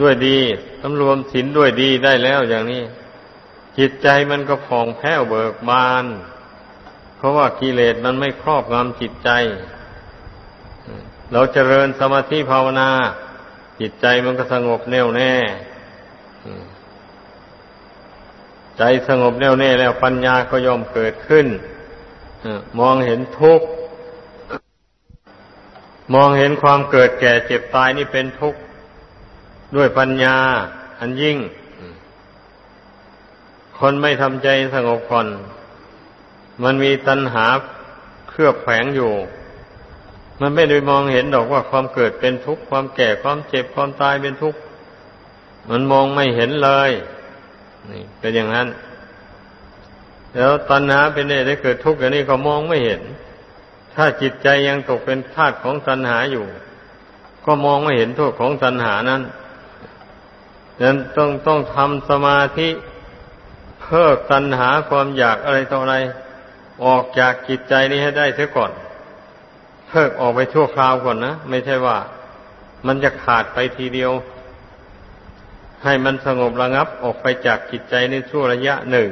ด้วยดีสำรวมศีลด้วยดีได้แล้วอย่างนี้ จิตใจมันก็ผ่องแผ้วเบิกบาน เพราะว่ากิเลสมันไม่ครอบงำจิตใจ เราเจริญสมาธิภาวนา จิตใจมันก็สงบแน่วแน่ ใจสงบแน่วแน่แล้วปัญญาก็ย่อมเกิดขึ้นมองเห็นทุกข์ มองเห็นความเกิดแก่เจ็บตายนี่เป็นทุกข์ ด้วยปัญญาอันยิ่ง คนไม่ทำใจสงบก่อนมันมีตัณหาเครือบแฝงอยู่ มันไม่ได้มองเห็นดอกว่าความเกิดเป็นทุกข์ความแก่ความเจ็บความตายเป็นทุกข์มันมองไม่เห็นเลยนี่เป็นอย่างนั้น แล้วตัณหาเป็นได้เกิดทุกข์อย่างนี้ก็มองไม่เห็น ถ้าจิตใจยังตกเป็นทาสของตัณหาอยู่ ก็มองไม่เห็นโทษของตัณหานั้น นั้นต้องต้องทำสมาธิเพิกตัณหาความอยากอะไรต่ออะไร ออกจากจิตใจนี้ให้ได้เสียก่อน เพิกออกไปชั่วคราวก่อนนะ ไม่ใช่ว่า มันจะขาดไปทีเดียว ให้มันสงบระงับออกไปจากจิตใจในชั่วระยะหนึ่ง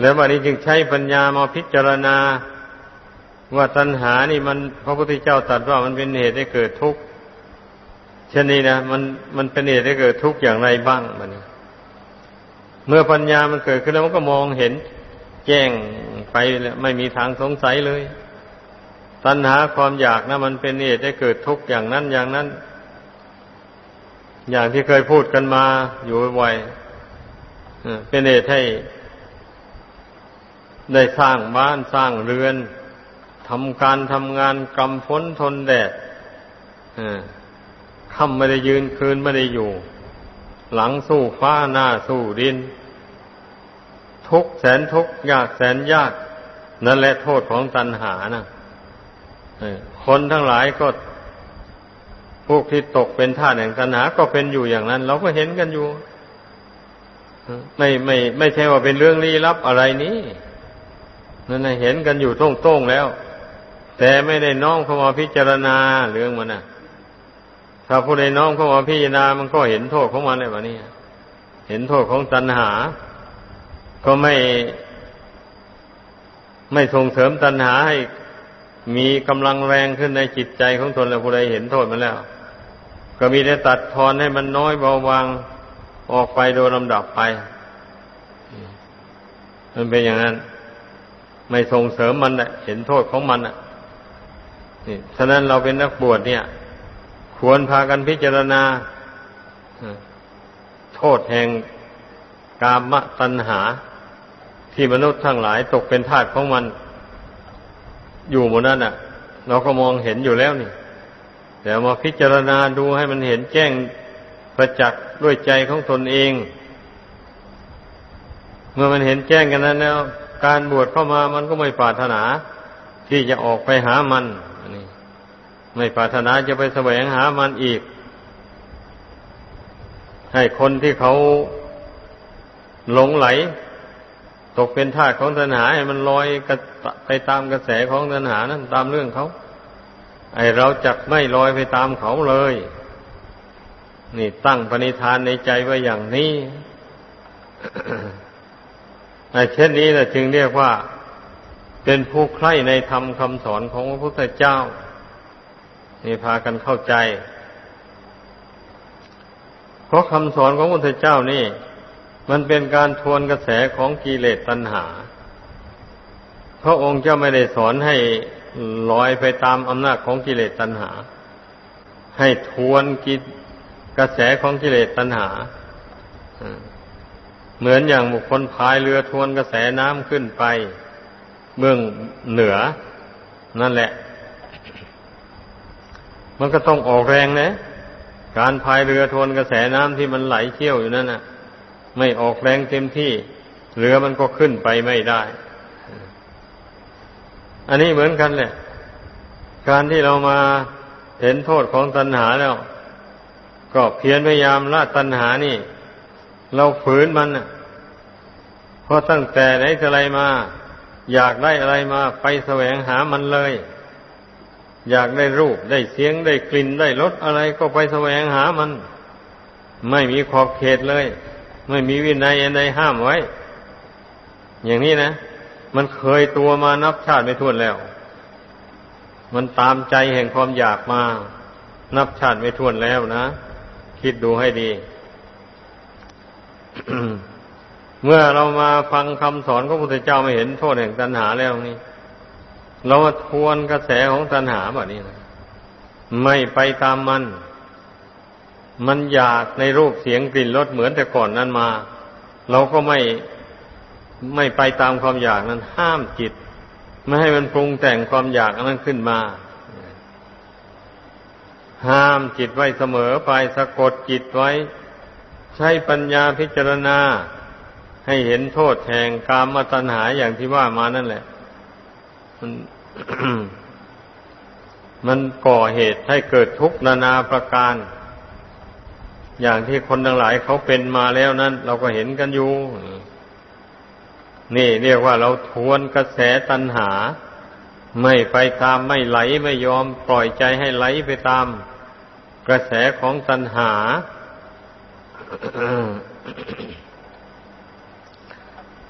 แล้ววันนี้จึงใช้ปัญญามาพิจารณาว่าตัณหานี่มันพระพุทธเจ้าตรัสว่ามันเป็นเหตุให้เกิดทุกข์ เช่นนี้นะมันมันเป็นเหตุให้เกิดทุกข์อย่างไรบ้างมันเมื่อปัญญามันเกิดขึ้นแล้วมันก็มองเห็น แจ้งไปไม่มีทางสงสัยเลย ตัณหาความอยากนะมันเป็นเหตุให้เกิดทุกข์อย่างนั้นอย่างนั้น อย่างที่เคยพูดกันมาอยู่บ่อยเป็นเหตุให้ได้สร้างบ้านสร้างเรือนทำการทำงานกำพ้นทนแดด ค่ำไม่ได้ยืนคืนไม่ได้อยู่ หลังสู้ฟ้าหน้าสู้ดิน ทุกแสนทุกยากแสนยาก นั่นแหละโทษของตัณหานะคนทั้งหลายก็พวกที่ตกเป็นท่าแห่งตัณหา ก็เป็นอยู่อย่างนั้น เราก็เห็นกันอยู่ ไม่ไม่ ไม่ใช่ว่าเป็นเรื่องลี้ลับอะไรนี้นั่นเห็นกันอยู่ตรงๆแล้ว แต่ไม่ได้น้อมเข้ามาพิจารณาเรื่องมันน่ะ ถ้าผู้ใดน้อมเข้ามาพิจารณามันก็เห็นโทษของมันเลยวะนี่เห็นโทษของตัณหา ก็ไม่ ไม่ส่งเสริมตัณหาให้มีกำลังแรงขึ้นในจิตใจของตนแล้วผู้ใดเห็นโทษมันแล้ว ก็มีได้ตัดทอนให้มันน้อยเบาบางออกไปโดยลำดับไปมันเป็นอย่างนั้น ไม่ส่งเสริมมันเห็นโทษของมันอะนี่ฉะนั้นเราเป็นนักบวชเนี่ย ควรพากันพิจารณาโทษแห่งกามตัณหา ที่มนุษย์ทั้งหลายตกเป็นทาสของมัน อยู่หมดนั้นอะ เราก็มองเห็นอยู่แล้วนี่แต่มาพิจารณาดูให้มันเห็นแจ้งประจักษ์ด้วยใจของตนเอง เมื่อมันเห็นแจ้งกันนั้นแล้ว การบวชเข้ามามันก็ไม่ปรารถนา ที่จะออกไปหามัน ไม่ปรารถนาจะไปแสวงหามันอีก ให้คนที่เขาหลงไหล ตกเป็นทาสของตัณหาให้มันลอยไปตามกระแสของตัณหานั้นตามเรื่องเขา ไอเราจักไม่ลอยไปตามเขาเลย นี่ตั้งปณิธานในใจไว้อย่างนี้ไอเช่นนี้นะจึงเรียกว่า เป็นผู้ใคร่ในธรรมคำสอนของพระพุทธเจ้า นี่พากันเข้าใจ เพราะคำสอนของพระพุทธเจ้านี่ มันเป็นการทวนกระแสของกิเลสตัณหา พระองค์เจ้าไม่ได้สอนให้ลอยไปตามอำนาจของกิเลสตัณหา ให้ทวนกิกระแสของกิเลสตัณหาเหมือนอย่างบุคคลพายเรือทวนกระแสน้ำขึ้นไป เบื้องเหนือ นั่นแหละ มันก็ต้องออกแรงนะ การพายเรือทวนกระแสน้ำที่มันไหลเชี่ยวอยู่นั่นน่ะ ไม่ออกแรงเต็มที่เรือมันก็ขึ้นไปไม่ได้ อันนี้เหมือนกันแหละ การที่เรามาเห็นโทษของตัณหาแล้ว ก็เพียรพยายามละตัณหานี่ เราฝืนมันเพราะตั้งแต่ไหนแต่ไรมา อยากได้อะไรมาไปแสวงหามันเลย อยากได้รูปได้เสียงได้กลิ่นได้รสอะไรก็ไปแสวงหามัน ไม่มีขอบเขตเลย ไม่มีวินัยอะไรห้ามไว้ อย่างนี้นะ มันเคยตัวมานับชาติไม่ท้วนแล้ว มันตามใจแห่งความอยากมา นับชาติไม่ท้วนแล้วนะ คิดดูให้ดี เมื่อเรามาฟังคำสอนของพระพุทธเจ้าไม่เห็นโทษแห่งตัณหาแล้วนี่ เราทวนกระแสของตัณหาแบบนี้นะไม่ไปตามมัน มันอยากในรูปเสียงกลิ่นรสเหมือนแต่ก่อนนั้นมา เราก็ไม่ไม่ไปตามความอยากนั้น ห้ามจิต ไม่ให้มันปรุงแต่งความอยากนั้นขึ้นมา ห้ามจิตไว้เสมอไปสะกดจิตไว้ ใช้ปัญญาพิจารณา ให้เห็นโทษแห่งกามตัณหาอย่างที่ว่ามานั่นแหละ มันมันก่อเหตุให้เกิดทุกข์นานาประการ อย่างที่คนทั้งหลายเขาเป็นมาแล้วนั้น เราก็เห็นกันอยู่ นี่เรียกว่าเราทวนกระแสตัณหา ไม่ไปตามไม่ไหลไม่ยอมปล่อยใจให้ไหลไปตาม กระแสของตัณหา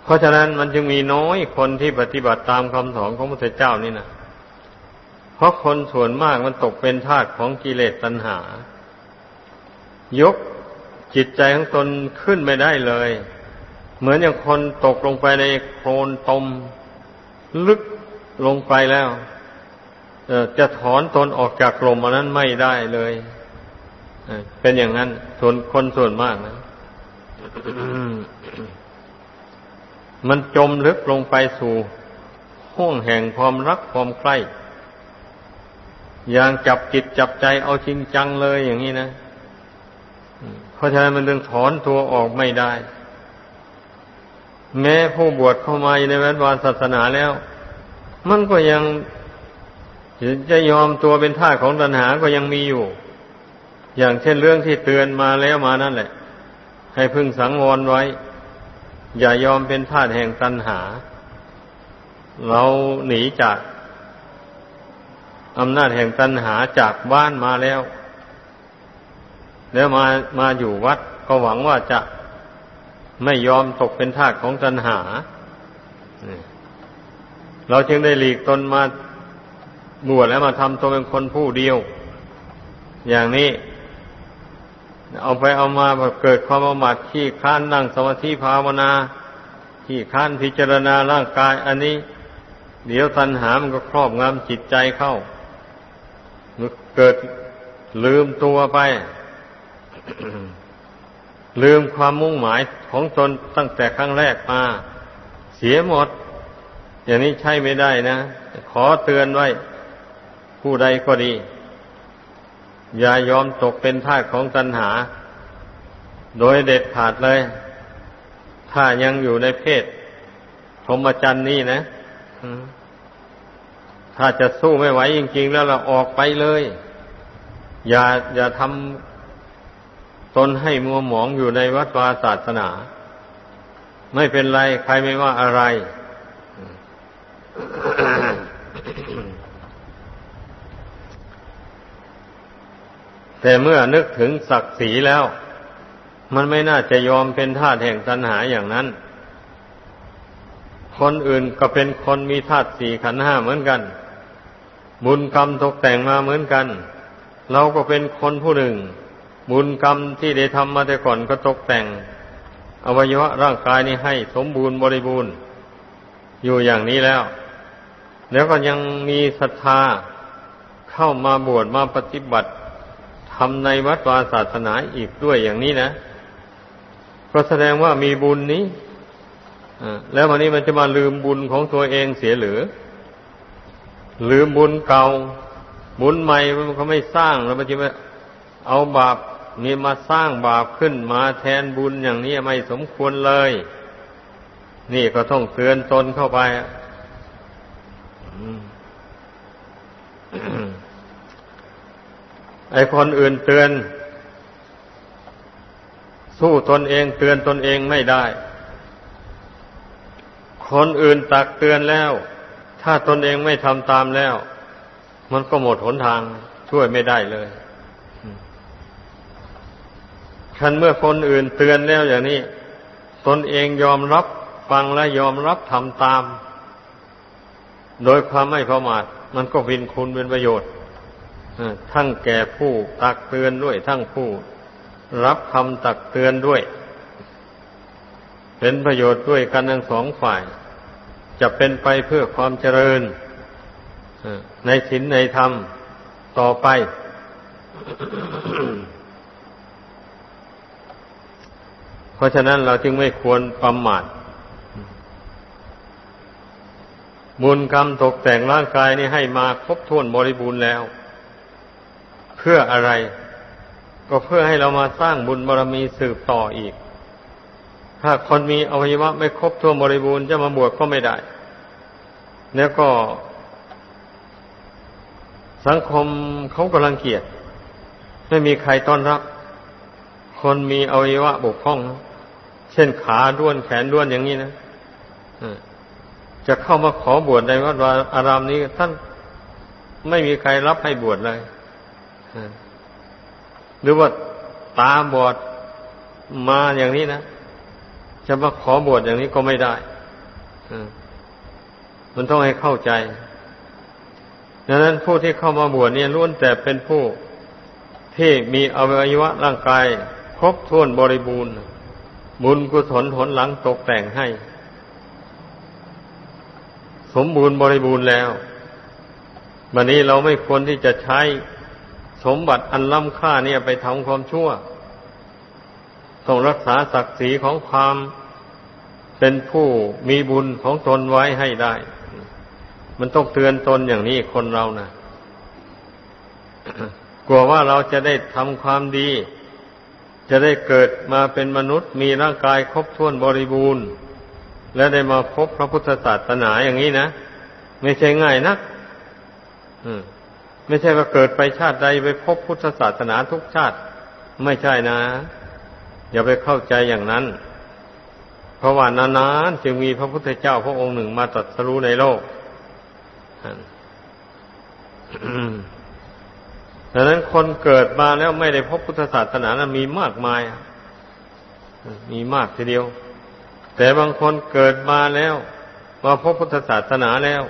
เพราะฉะนั้นมันจึงมีน้อยคนที่ปฏิบัติตามคำสอนของพระพุทธเจ้านี่นะเพราะคนส่วนมากมันตกเป็นทาสของกิเลสตัณหา ยกจิตใจของตนขึ้นไม่ได้เลย เหมือนอย่างคนตกลงไปในโคลนตม ลึกลงไปแล้วจะถอนตนออกจากกลมอันนั้นไม่ได้เลยเป็นอย่างนั้นส่วนคนส่วนมากนะ มันจมลึกลงไปสู่ห้วงแห่งความรักความใคร่อย่างจับจิตจับใจเอาจริงจังเลยอย่างนี้นะเพราะฉะนั้นมันดึงถอนตัวออกไม่ได้ แม้ผู้บวชเข้ามาในแวดวานศาสนาแล้ว มันก็ยังจะยอมตัวเป็นท่าของตัณหาก็ยังมีอยู่ อย่างเช่นเรื่องที่เตือนมาแล้วมานั่นแหละ ให้พึงสังวรไว้ อย่ายอมเป็นทาสแห่งตัณหา เราหนีจากอำนาจแห่งตัณหาจากบ้านมาแล้ว แล้วมามาอยู่วัดก็หวังว่าจะไม่ยอมตกเป็นทาสของตัณหา เราจึงได้หลีกตนมาบวชแล้วมาทำตัวเป็นคนผู้เดียว อย่างนี้ เอาไปเอามาเกิดความประมาทที่ค้านนั่งสมาธิภาวนาที่ค้านพิจารณาร่างกาย อันนี้ เดี๋ยวตัณหามันก็ครอบงำจิตใจเข้าเกิดลืมตัวไป ลืมความมุ่งหมายของตนตั้งแต่ครั้งแรกมา เสียหมด อย่างนี้ใช่ไม่ได้นะ ขอเตือนไว้ ผู้ใดก็ดี อย่ายอมตกเป็นทาสของตัณหา โดยเด็ดขาดเลย ถ้ายังอยู่ในเพศพรหมจรรย์นี่นะถ้าจะสู้ไม่ไหวจริง ๆ แล้วเราออกไปเลย อย่าอย่าทำตนให้มัวหมองอยู่ในวัดวาศาสนา ไม่เป็นไร ใครไม่ว่าอะไร แต่เมื่อนึกถึงศักดิ์ศรีแล้ว มันไม่น่าจะยอมเป็นทาสแห่งตัณหาอย่างนั้น คนอื่นก็เป็นคนมีธาตุสี่ขันห้าเหมือนกัน บุญกรรมตกแต่งมาเหมือนกัน เราก็เป็นคนผู้หนึ่ง บุญกรรมที่ได้ทำมาแต่ก่อนก็ตกแต่ง อวัยวะร่างกายนี้ให้สมบูรณ์บริบูรณ์ อยู่อย่างนี้แล้ว แล้วก็ยังมีศรัทธาเข้ามาบวชมาปฏิบัติ ทำในวัดวาศาสนาอีกด้วยอย่างนี้นะก็แสดงว่ามีบุญนี้แล้ววันนี้มันจะมาลืมบุญของตัวเองเสียหรือ ลืมบุญเก่า บุญใหม่มันก็ไม่สร้างแล้วมันจะมาเอาบาปมีมาสร้างบาปขึ้นมาแทนบุญอย่างนี้ไม่สมควรเลย นี่ก็ต้องเตือนตนเข้าไป ไอคนอื่นเตือน สู้ตนเองเตือนตนเองไม่ได้ คนอื่นตักเตือนแล้ว ถ้าตนเองไม่ทำตามแล้ว มันก็หมดหนทางช่วยไม่ได้เลยคันเมื่อคนอื่นเตือนแล้วอย่างนี้ ตนเองยอมรับฟังและยอมรับทำตาม โดยความไม่ประมาทมันก็เป็นคุณเป็นประโยชน์ ทั้งแก่ผู้ตักเตือนด้วย ทั้งผู้รับคำตักเตือนด้วย เป็นประโยชน์ด้วยกันทั้งสองฝ่าย จะเป็นไปเพื่อความเจริญในศีลในธรรมต่อไป เพราะฉะนั้นเราจึงไม่ควรประมาทบุญกรรมตกแต่งร่างกายนี่ให้มาครบถ้วนบริบูรณ์แล้ว เพื่ออะไร ก็เพื่อให้เรามาสร้างบุญบารรมีสืบต่ออีก ถ้าคนมีอวัยวะไม่ครบทั่วบริบูรณ์จะมาบวชก็ไม่ได้ แล้วก็ สังคมเขากำลังเกียด ไม่มีใครต้อนรับ คนมีอวัยวะบกพร่อง เช่นขาด้วนแขนด้วนอย่างนี้นะจะเข้ามาขอบวชในวัดวาอารามนี้ท่านไม่มีใครรับให้บวชเลย หรือว่าตาบอดมาอย่างนี้นะจะมาขอบวชอย่างนี้ก็ไม่ได้มันต้องให้เข้าใจดังนั้นผู้ที่เข้ามาบวชเนี่ยล้วนแต่เป็นผู้ที่มีอวัยวะร่างกายครบถ้วนบริบูรณ์บุญกุศลผลหลังตกแต่งให้ สมบูรณ์บริบูรณ์แล้วบันนี้เราไม่ควรที่จะใช้ สมบัติอันล้ำค่าเนี่ยไปทำความชั่วต้องรักษาศักดิ์ศรีของความเป็นผู้มีบุญของตนไว้ให้ได้ มันต้องเตือนตนอย่างนี้คนเรานะ่ะกลัวว่าเราจะได้ทำความดี จะได้เกิดมาเป็นมนุษย์ มีร่างกายครบถ้วนบริบูรณ์ และได้มาพบพระพุทธศาสนาอย่างนี้นะ ไม่ใช่ง่ายนัก ไม่ใช่ว่าเกิดไปชาติใดไปพบพุทธศาสนาทุกชาติ ไม่ใช่นะ อย่าไปเข้าใจอย่างนั้น เพราะว่านานๆจึงมีพระพุทธเจ้าพระองค์หนึ่งมาตรัสรู้ในโลกดังนั้นคนเกิดมาแล้วไม่ได้พบพุทธศาสนานะมีมากมาย มีมากทีเดียว แต่บางคนเกิดมาแล้วมาพบพุทธศาสนาแล้ว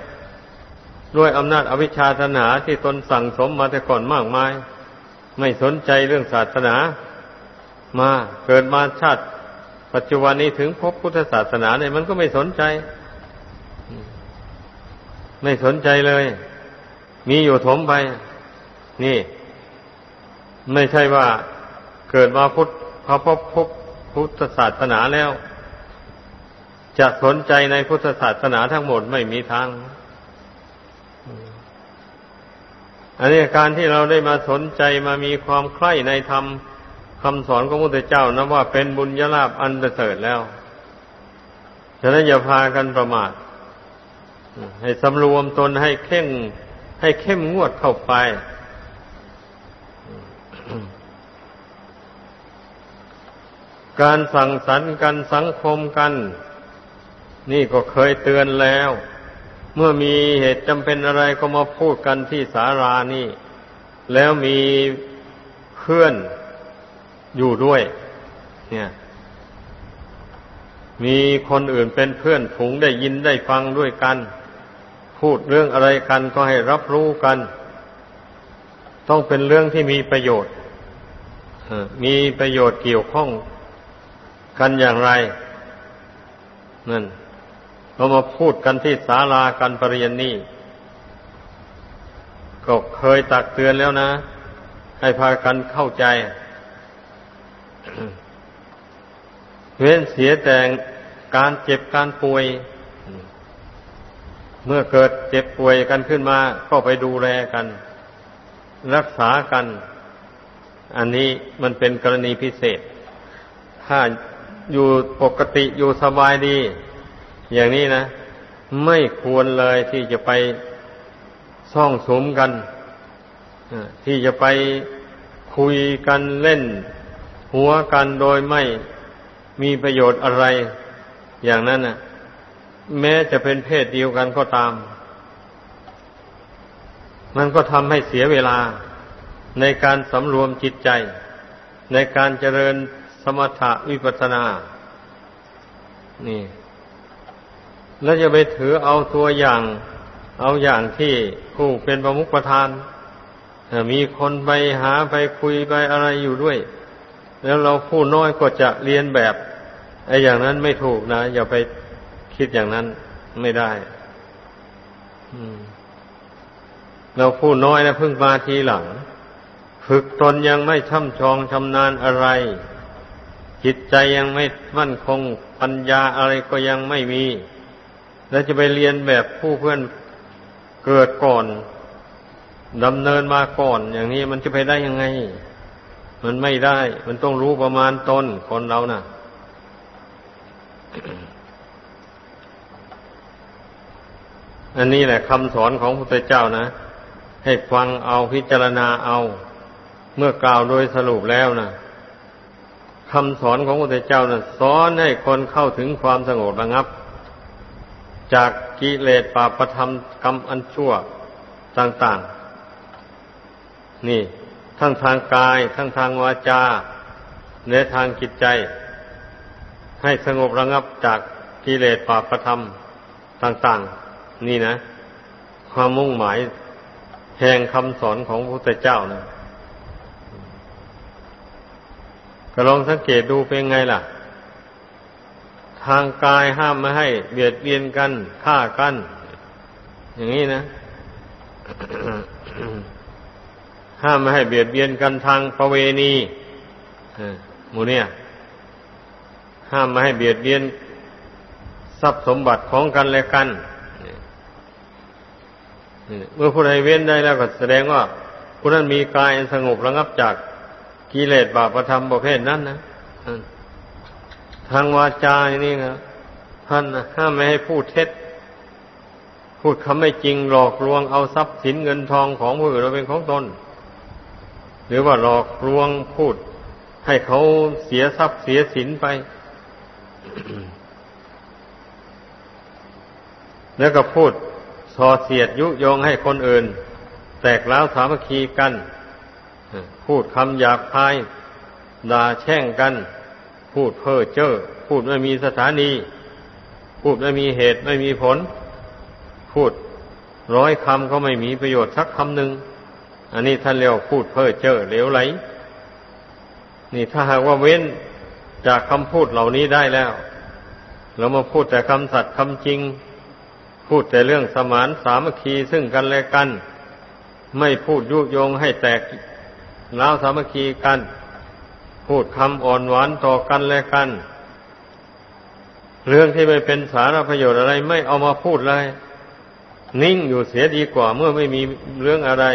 ด้วยอำนาจอวิชชาตนาที่ตนสั่งสมมาแต่ก่อนมากมาย ไม่สนใจเรื่องศาสนา มาเกิดมาชาติ ปัจจุบันนี้ถึงพบพุทธศาสนาเนี่ยมันก็ไม่สนใจ ไม่สนใจเลย มีอยู่ถมไป นี่ ไม่ใช่ว่าเกิดมาพุทธพอพบพบพุทธศาสนาแล้ว จะสนใจในพุทธศาสนาทั้งหมดไม่มีทาง อันนี้การที่เราได้มาสนใจมามีความใคร่ในธรรมคำสอนของพระพุทธเจ้านะว่าเป็นบุญยลาภอันประเสริฐแล้ว ฉะนั้นอย่าพากันประมาท ให้สำรวมตนให้เข้มให้เข้มงวดเข้าไป การสั่งสรรค์กันสังคมกัน นี่ก็เคยเตือนแล้ว เมื่อมีเหตุจำเป็นอะไรก็มาพูดกันที่สารานี่ แล้วมีเพื่อนอยู่ด้วย เนี่ย มีคนอื่นเป็นเพื่อนฝูงได้ยินได้ฟังด้วยกัน พูดเรื่องอะไรกันก็ให้รับรู้กัน ต้องเป็นเรื่องที่มีประโยชน์มีประโยชน์เกี่ยวข้องกันอย่างไรนั่น เรามาพูดกันที่ศาลากันปรริยนนี่ก็เคยตักเตือนแล้วนะ ให้พากันเข้าใจ เว้นเสียแต่การเจ็บการป่วย เมื่อเกิดเจ็บป่วยกันขึ้นมา ก็ไปดูแลกัน รักษากัน อันนี้มันเป็นกรณีพิเศษ ถ้าอยู่ปกติอยู่สบายดี อย่างนี้นะ ไม่ควรเลยที่จะไปซ่องสมกันที่จะไปคุยกันเล่น หัวกันโดยไม่มีประโยชน์อะไร อย่างนั้นนะแม้จะเป็นเพศเดียวกันก็ตาม มันก็ทำให้เสียเวลาในการสำรวมจิตใจ ในการเจริญสมถะวิปัสสนา นี่ แล้วจะไปถือเอาตัวอย่าง เอาอย่างที่ผู้เป็นประมุขประธานมีคนไปหาไปคุยไปอะไรอยู่ด้วย แล้วเราผู้น้อยก็จะเรียนแบบไอ้อย่างนั้นไม่ถูกนะ อย่าไปคิดอย่างนั้นไม่ได้เราผู้น้อยนะเพิ่งมาทีหลัง ฝึกตนยังไม่ช่ำชองชำนาญอะไร จิตใจยังไม่มั่นคงปัญญาอะไรก็ยังไม่มี แล้วจะไปเรียนแบบผู้เพื่อนเกิดก่อนดำเนินมาก่อน อย่างนี้มันจะไปได้ยังไง มันไม่ได้ มันต้องรู้ประมาณตนคนเรานะ่ะ อันนี้แหละคำสอนของพระพุทธเจ้านะ ให้ฟังเอาพิจารณาเอา เมื่อกล่าวโดยสรุปแล้วนะคำสอนของพระพุทธเจ้าน่ะสอนให้คนเข้าถึงความสงบระงับ จากกิเลสปาประธรรมกรรมอันชั่วต่าง ๆ นี่ ทั้งทางกาย ทั้งทางวาจาในทางจิตใจ ให้สงบระงับจากกิเลสปาประธรรมต่าง ๆ นี่นะ ความมุ่งหมายแห่งคำสอนของพระพุทธเจ้านะก็ลองสังเกตดูเป็นไงล่ะ ทางกายห้ามไม่ให้ เบียดเบียนกันฆ่ากัน อย่างนี้นะห้ามไม่ให้เบียดเบียนกันทางประเวณีหมูเนี่ย ห้ามไม่ให้เบียดเบียนทรัพย์สมบัติของกันและกันเมื่อผู้ใดเว้นได้แล้วก็แสดงว่าผู้นั้นมีกายสงบระงับจากกิเลสบาปธรรมประเภทนั้นนะ ทางวาจาอย่างนี้นะท่านห้ามไม่ให้พูดเท็จ พูดคำไม่จริงหลอกลวงเอาทรัพย์สินเงินทองของผู้อื่นเราเป็นของตน หรือว่าหลอกลวงพูด ให้เขาเสียทรัพย์เสียสินไป แล้วก็พูดส่อเสียดยุยงให้คนอื่น แตกแล้วสามัคคีกัน พูดคำหยาบคายด่าแช่งกัน พูดเพ้อเจ้อพูดไม่มีสถานี พูดไม่มีเหตุไม่มีผล พูดร้อยคำก็ไม่มีประโยชน์สักคำหนึ่งอันนี้ท่านเรียกพูดเพ้อเจ้อเหลวไหล นี่ถ้าหากว่าเว้นจากคำพูดเหล่านี้ได้แล้วเรามาพูดแต่คำสัตย์คำจริง พูดแต่เรื่องสมานสามัคคีซึ่งกันและกัน ไม่พูดยุยงให้แตกแล้วสามัคคีกัน พูดคำอ่อนหวานต่อกันและกัน เรื่องที่ไม่เป็นสาระประโยชน์อะไรไม่เอามาพูดเลย นิ่งอยู่เสียดีกว่าเมื่อไม่มีเรื่องอะไร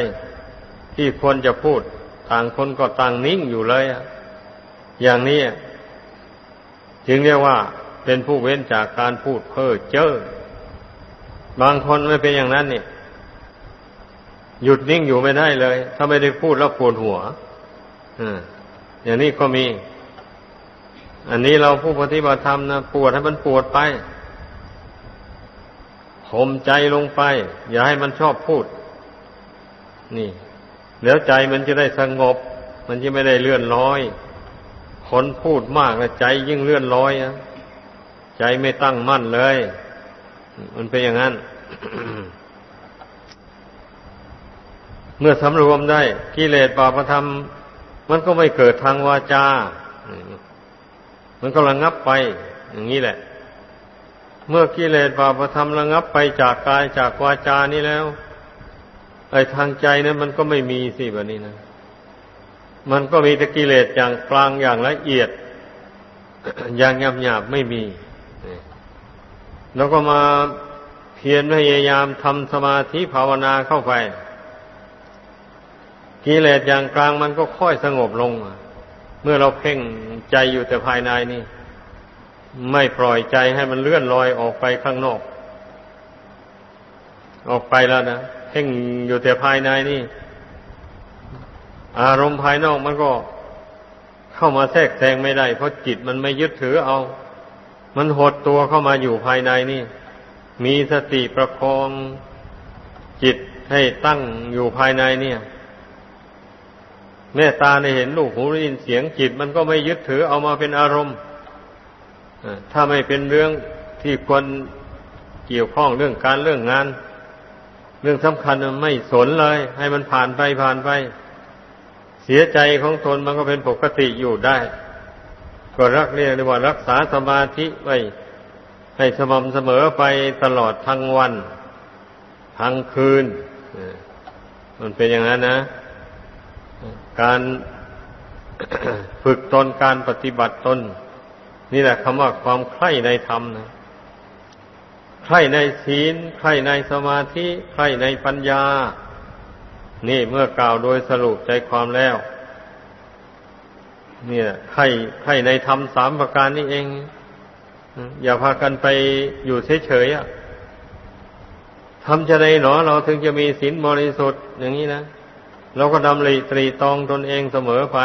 ที่ควรจะพูด ต่างคนก็ต่างนิ่งอยู่เลยอย่างนี้จึงเรียกว่าเป็นผู้เว้นจากการพูดเพ้อเจ้อบางคนไม่เป็นอย่างนั้นเนี่ยหยุดนิ่งอยู่ไม่ได้เลย ถ้าไม่ได้พูดแล้วปวดหัว อืม อย่างนี้ก็มี อันนี้เราผู้ปฏิบัติธรรมนะปวดให้มันปวดไปข่มใจลงไป อย่าให้มันชอบพูด นี่ แล้วใจมันจะได้สงบ มันจะไม่ได้เลื่อนลอยคนพูดมากแล้วใจยิ่งเลื่อนลอยอะใจไม่ตั้งมั่นเลย มันเป็นอย่างนั้น เมื่อสำรวมได้กิเลสบาปธรรม มันก็ไม่เกิดทางวาจา มันก็ระงับไป อย่างนี้แหละ เมื่อกิเลสบาปธรรมระงับไปจากกายจากวาจานี้แล้ว ไอ้ทางใจนั้นมันก็ไม่มีสิแบบนี้นะ มันก็มีแต่กิเลสอย่างกลางอย่างละเอียด อย่างหยาบหยาบไม่มี แล้วก็มาเพียรพยายามทำสมาธิภาวนาเข้าไป กิเลสอย่างกลางมันก็ค่อยสงบลง เมื่อเราเพ่งใจอยู่แต่ภายในนี่ ไม่ปล่อยใจให้มันเลื่อนลอยออกไปข้างนอก ออกไปแล้วนะเพ่งอยู่แต่ภายในนี่ อารมณ์ภายนอกมันก็เข้ามาแทรกแซงไม่ได้ เพราะจิตมันไม่ยึดถือเอา มันหดตัวเข้ามาอยู่ภายในนี่ มีสติประคองจิตให้ตั้งอยู่ภายในเนี่ย แม่ตาในเห็นลูกหูได้ยินเสียงจิต มันก็ไม่ยึดถือเอามาเป็นอารมณ์ถ้าไม่เป็นเรื่องที่ควรเกี่ยวข้องเรื่องการเรื่องงาน เรื่องสำคัญไม่สนเลย ให้มันผ่านไปผ่านไป เสียใจของตนมันก็เป็นปกติอยู่ได้ ก็รักเรียกว่ารักษาสมาธิไว้ให้สม่ำเสมอไปตลอดทั้งวัน ทั้งคืน มันเป็นอย่างนั้นนะ การฝึกตนการปฏิบัติตน นี่แหละคำว่าความใคร่ในธรรมนะใคร่ในศีลใคร่ในสมาธิใคร่ในปัญญา นี่เมื่อกล่าวโดยสรุปใจความแล้วเนี่ยใคร่ใคร่ในธรรมสามประการนี้เอง อย่าพากันไปอยู่เฉยๆอะทำจะได้หนอเราถึงจะมีศีลบริสุทธิ์อย่างนี้นะ เราก็ดำริตรีตองตนเองเสมอไป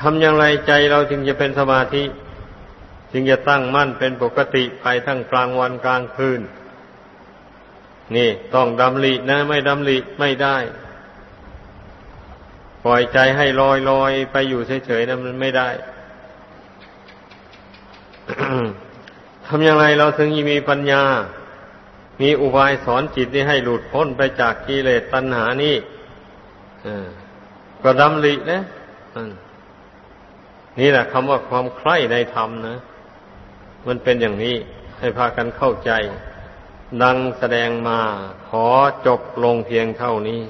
ทำอย่างไรใจเราจึงจะเป็นสมาธิ จึงจะตั้งมั่นเป็นปกติไปทั้งกลางวันกลางคืน นี่ต้องดำรินะ ไม่ดำริไม่ได้ ปล่อยใจให้ลอยลอยไปอยู่เฉยๆนะมันไม่ได้ทำอย่างไรเราถึงจะมีปัญญา มีอุบายสอนจิตนี้ให้หลุดพ้นไปจากกิเลสตัณหานี้ก็ดำรินะนี่แหละคำว่าความใคร่ในธรรมนะ มันเป็นอย่างนี้ให้พากันเข้าใจ ดังแสดงมาขอจบลงเพียงเท่านี้